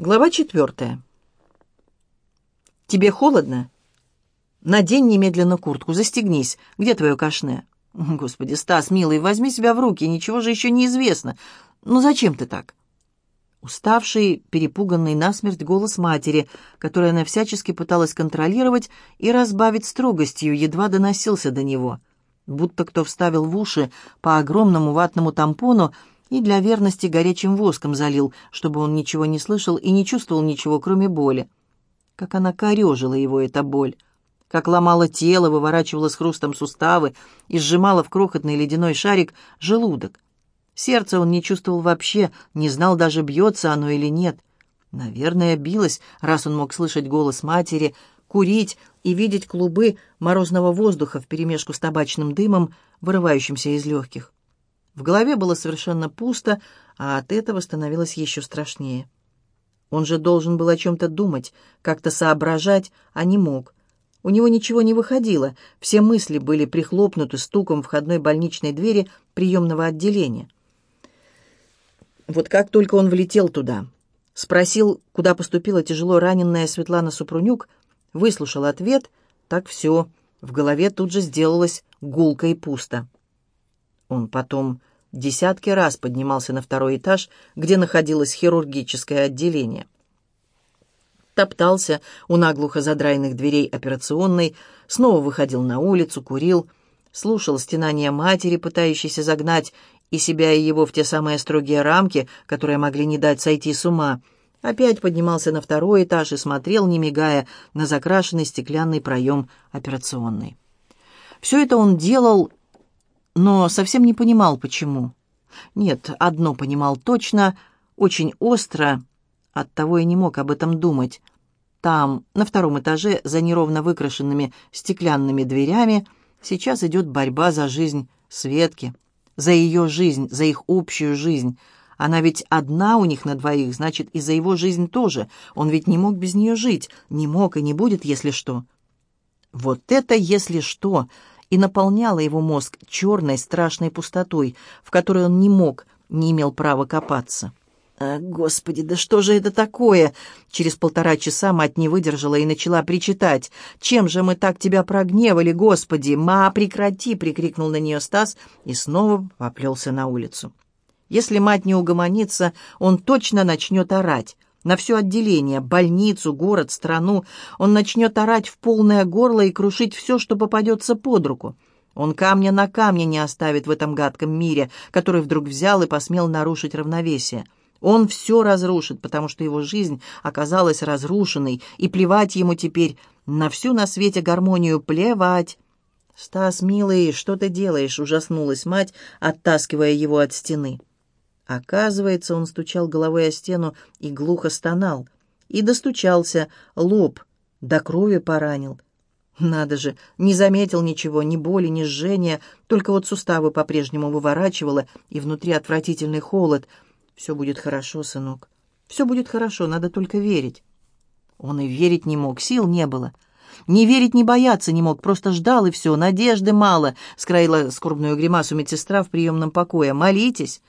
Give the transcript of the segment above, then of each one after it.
Глава четвертая. «Тебе холодно? Надень немедленно куртку, застегнись. Где твое кашне?» «Господи, Стас, милый, возьми себя в руки, ничего же еще не известно. Ну зачем ты так?» Уставший, перепуганный насмерть голос матери, которую она всячески пыталась контролировать и разбавить строгостью, едва доносился до него. Будто кто вставил в уши по огромному ватному тампону и для верности горячим воском залил, чтобы он ничего не слышал и не чувствовал ничего, кроме боли. Как она корежила его, эта боль. Как ломала тело, выворачивала с хрустом суставы и сжимала в крохотный ледяной шарик желудок. Сердце он не чувствовал вообще, не знал даже, бьется оно или нет. Наверное, билось, раз он мог слышать голос матери, курить и видеть клубы морозного воздуха вперемешку с табачным дымом, вырывающимся из легких. В голове было совершенно пусто, а от этого становилось еще страшнее. Он же должен был о чем-то думать, как-то соображать, а не мог. У него ничего не выходило, все мысли были прихлопнуты стуком входной больничной двери приемного отделения. Вот как только он влетел туда, спросил, куда поступила тяжело раненная Светлана Супрунюк, выслушал ответ, так все, в голове тут же сделалось гулко и пусто. Он потом десятки раз поднимался на второй этаж, где находилось хирургическое отделение. Топтался у наглухо задраенных дверей операционной, снова выходил на улицу, курил, слушал стенания матери, пытающейся загнать и себя, и его в те самые строгие рамки, которые могли не дать сойти с ума. Опять поднимался на второй этаж и смотрел, не мигая, на закрашенный стеклянный проем операционной. Все это он делал но совсем не понимал, почему. Нет, одно понимал точно, очень остро, оттого и не мог об этом думать. Там, на втором этаже, за неровно выкрашенными стеклянными дверями, сейчас идет борьба за жизнь Светки, за ее жизнь, за их общую жизнь. Она ведь одна у них на двоих, значит, и за его жизнь тоже. Он ведь не мог без нее жить, не мог и не будет, если что. Вот это «если что» и наполняла его мозг черной страшной пустотой, в которой он не мог, не имел права копаться. «А, «Господи, да что же это такое?» Через полтора часа мать не выдержала и начала причитать. «Чем же мы так тебя прогневали, Господи? Ма, прекрати!» — прикрикнул на нее Стас и снова поплелся на улицу. Если мать не угомонится, он точно начнет орать на все отделение, больницу, город, страну. Он начнет орать в полное горло и крушить все, что попадется под руку. Он камня на камне не оставит в этом гадком мире, который вдруг взял и посмел нарушить равновесие. Он все разрушит, потому что его жизнь оказалась разрушенной, и плевать ему теперь на всю на свете гармонию, плевать. «Стас, милый, что ты делаешь?» — ужаснулась мать, оттаскивая его от стены. Оказывается, он стучал головой о стену и глухо стонал. И достучался, лоб, до крови поранил. Надо же, не заметил ничего, ни боли, ни жжения, только вот суставы по-прежнему выворачивало, и внутри отвратительный холод. «Все будет хорошо, сынок, все будет хорошо, надо только верить». Он и верить не мог, сил не было. Не верить, не бояться не мог, просто ждал и все, надежды мало, скроила скорбную гримасу медсестра в приемном покое. «Молитесь!»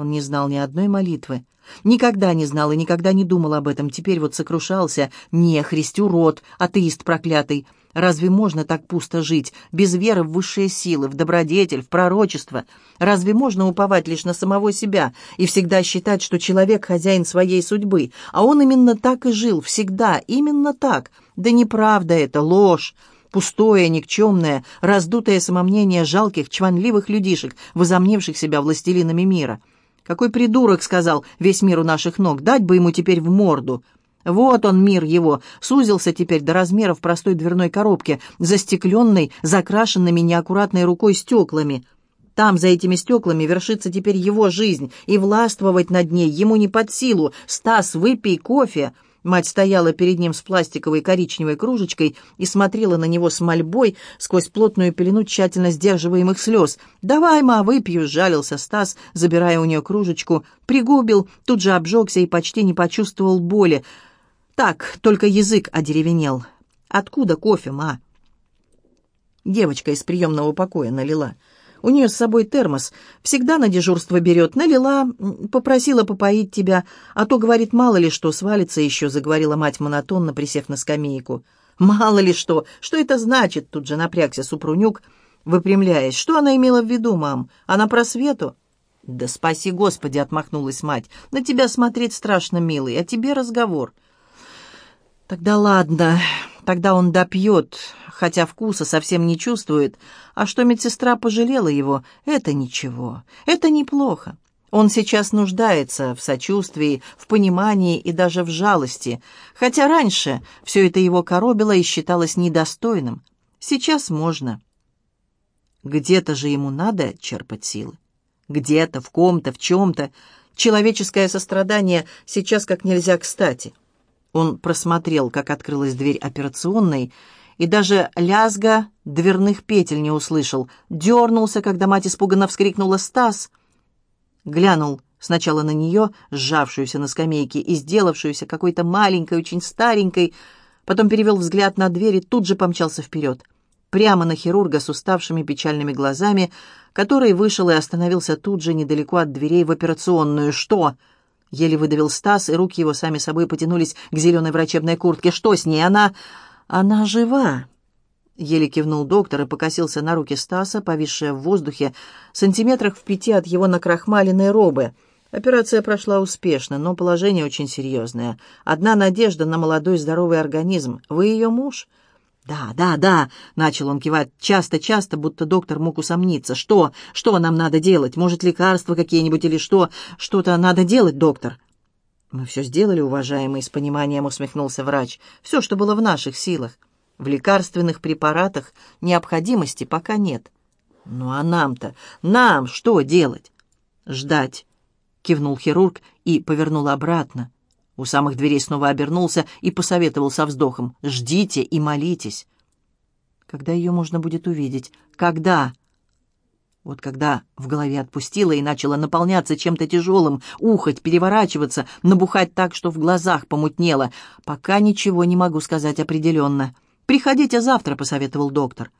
Он не знал ни одной молитвы. Никогда не знал и никогда не думал об этом. Теперь вот сокрушался. «Не, христю рот, атеист проклятый! Разве можно так пусто жить, без веры в высшие силы, в добродетель, в пророчество? Разве можно уповать лишь на самого себя и всегда считать, что человек хозяин своей судьбы? А он именно так и жил, всегда, именно так. Да неправда это, ложь!» пустое, никчемное, раздутое самомнение жалких, чванливых людишек, возомнивших себя властелинами мира. Какой придурок сказал весь мир у наших ног, дать бы ему теперь в морду. Вот он, мир его, сузился теперь до размеров простой дверной коробки, застекленной, закрашенными неаккуратной рукой стеклами. Там, за этими стеклами, вершится теперь его жизнь, и властвовать над ней ему не под силу. «Стас, выпей кофе!» Мать стояла перед ним с пластиковой коричневой кружечкой и смотрела на него с мольбой сквозь плотную пелену тщательно сдерживаемых слез. «Давай, ма, выпью!» — жалился Стас, забирая у нее кружечку. Пригубил, тут же обжегся и почти не почувствовал боли. Так, только язык одеревенел. «Откуда кофе, ма?» Девочка из приемного покоя налила. У нее с собой термос. Всегда на дежурство берет. Налила, попросила попоить тебя. А то, говорит, мало ли что, свалится еще», — заговорила мать монотонно, присев на скамейку. «Мало ли что! Что это значит?» Тут же напрягся Супрунюк, выпрямляясь. «Что она имела в виду, мам? Она про Свету?» «Да спаси Господи!» — отмахнулась мать. «На тебя смотреть страшно, милый, а тебе разговор». «Тогда ладно, тогда он допьет, хотя вкуса совсем не чувствует. А что медсестра пожалела его, это ничего, это неплохо. Он сейчас нуждается в сочувствии, в понимании и даже в жалости, хотя раньше все это его коробило и считалось недостойным. Сейчас можно. Где-то же ему надо черпать силы. Где-то, в ком-то, в чем-то. Человеческое сострадание сейчас как нельзя кстати. Он просмотрел, как открылась дверь операционной, и даже лязга дверных петель не услышал. Дернулся, когда мать испуганно вскрикнула «Стас!» Глянул сначала на нее, сжавшуюся на скамейке и сделавшуюся какой-то маленькой, очень старенькой, потом перевел взгляд на дверь и тут же помчался вперед. Прямо на хирурга с уставшими печальными глазами, который вышел и остановился тут же недалеко от дверей в операционную. «Что?» Еле выдавил Стас, и руки его сами собой потянулись к зеленой врачебной куртке. «Что с ней? Она... она жива!» Еле кивнул доктор и покосился на руки Стаса, повисшие в воздухе, сантиметрах в пяти от его накрахмаленной робы. Операция прошла успешно, но положение очень серьезное. Одна надежда на молодой здоровый организм. Вы ее муж? «Да, да, да», — начал он кивать часто-часто, будто доктор мог усомниться. «Что? Что нам надо делать? Может, лекарства какие-нибудь или что? Что-то надо делать, доктор?» «Мы все сделали, уважаемый», — с пониманием усмехнулся врач. «Все, что было в наших силах». В лекарственных препаратах необходимости пока нет. Ну а нам-то, нам что делать? Ждать, кивнул хирург и повернул обратно. У самых дверей снова обернулся и посоветовал со вздохом. «Ждите и молитесь». «Когда ее можно будет увидеть? Когда?» Вот когда в голове отпустило и начало наполняться чем-то тяжелым, ухать, переворачиваться, набухать так, что в глазах помутнело, пока ничего не могу сказать определенно. «Приходите завтра», — посоветовал доктор.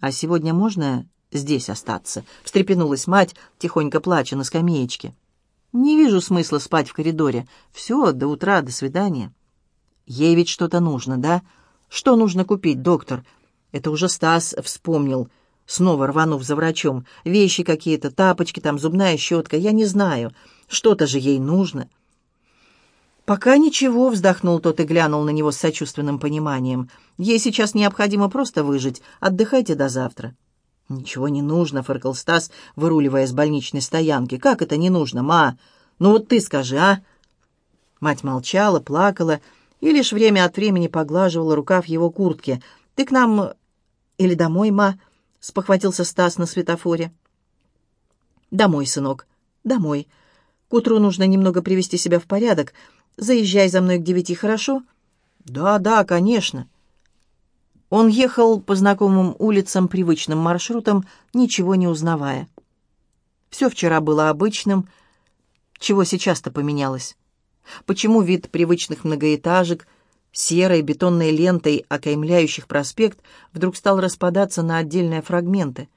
«А сегодня можно здесь остаться?» — встрепенулась мать, тихонько плача на скамеечке. «Не вижу смысла спать в коридоре. Все, до утра, до свидания». «Ей ведь что-то нужно, да? Что нужно купить, доктор?» Это уже Стас вспомнил, снова рванув за врачом. «Вещи какие-то, тапочки, там зубная щетка, я не знаю. Что-то же ей нужно». «Пока ничего», — вздохнул тот и глянул на него с сочувственным пониманием. «Ей сейчас необходимо просто выжить. Отдыхайте до завтра». «Ничего не нужно», — фыркал Стас, выруливая с больничной стоянки. «Как это не нужно, ма? Ну вот ты скажи, а?» Мать молчала, плакала и лишь время от времени поглаживала рукав его куртки. «Ты к нам или домой, ма?» — спохватился Стас на светофоре. «Домой, сынок, домой. К утру нужно немного привести себя в порядок. Заезжай за мной к девяти, хорошо?» «Да, да, конечно». Он ехал по знакомым улицам привычным маршрутом, ничего не узнавая. Все вчера было обычным. Чего сейчас-то поменялось? Почему вид привычных многоэтажек, серой бетонной лентой, окаймляющих проспект, вдруг стал распадаться на отдельные фрагменты?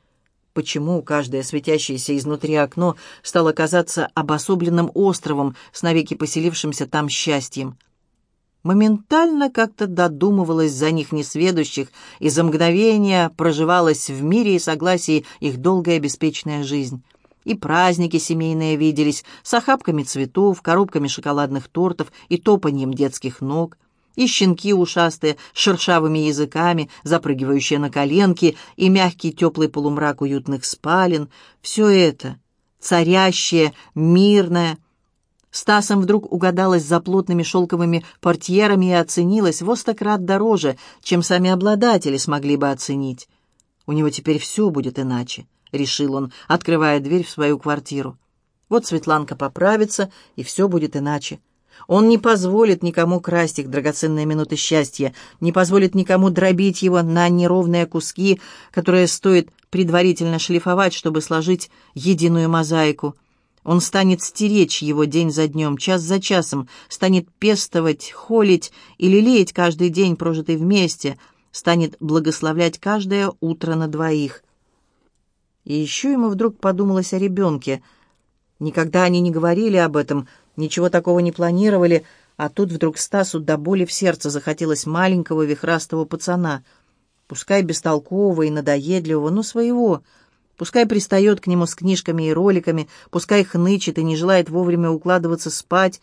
Почему каждое светящееся изнутри окно стало казаться обособленным островом с навеки поселившимся там счастьем? Моментально как-то додумывалась за них несведущих, и за мгновение проживалась в мире и согласии их долгая беспечная жизнь. И праздники семейные виделись с охапками цветов, коробками шоколадных тортов и топаньем детских ног — и щенки ушастые, с шершавыми языками, запрыгивающие на коленки, и мягкий теплый полумрак уютных спален. Все это, царящее, мирное, Стасом вдруг угадалось за плотными шелковыми портьерами и оценилось во стократ дороже, чем сами обладатели смогли бы оценить. «У него теперь все будет иначе», — решил он, открывая дверь в свою квартиру. «Вот Светланка поправится, и все будет иначе. Он не позволит никому красть их драгоценные минуты счастья, не позволит никому дробить его на неровные куски, которые стоит предварительно шлифовать, чтобы сложить единую мозаику. Он станет стеречь его день за днем, час за часом, станет пестовать, холить и лелеять каждый день, прожитый вместе, станет благословлять каждое утро на двоих. И еще ему вдруг подумалось о ребенке. Никогда они не говорили об этом, ничего такого не планировали, а тут вдруг Стасу до боли в сердце захотелось маленького вихрастого пацана. Пускай бестолкового и надоедливого, но своего. Пускай пристает к нему с книжками и роликами, пускай хнычет и не желает вовремя укладываться спать,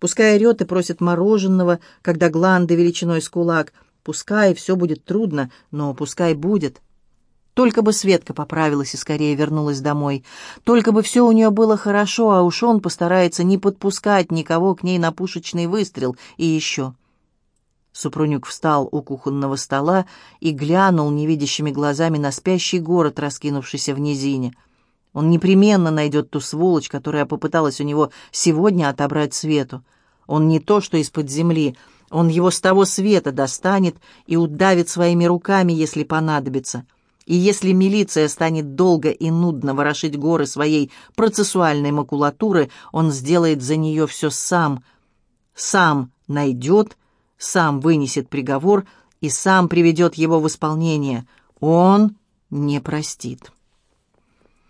пускай орет и просит мороженого, когда гланды величиной с кулак. Пускай все будет трудно, но пускай будет. Только бы Светка поправилась и скорее вернулась домой. Только бы все у нее было хорошо, а уж он постарается не подпускать никого к ней на пушечный выстрел. И еще... Супрунюк встал у кухонного стола и глянул невидящими глазами на спящий город, раскинувшийся в низине. Он непременно найдет ту сволочь, которая попыталась у него сегодня отобрать Свету. Он не то, что из-под земли, он его с того света достанет и удавит своими руками, если понадобится. И если милиция станет долго и нудно ворошить горы своей процессуальной макулатуры, он сделает за нее все сам. Сам найдет, сам вынесет приговор и сам приведет его в исполнение. Он не простит.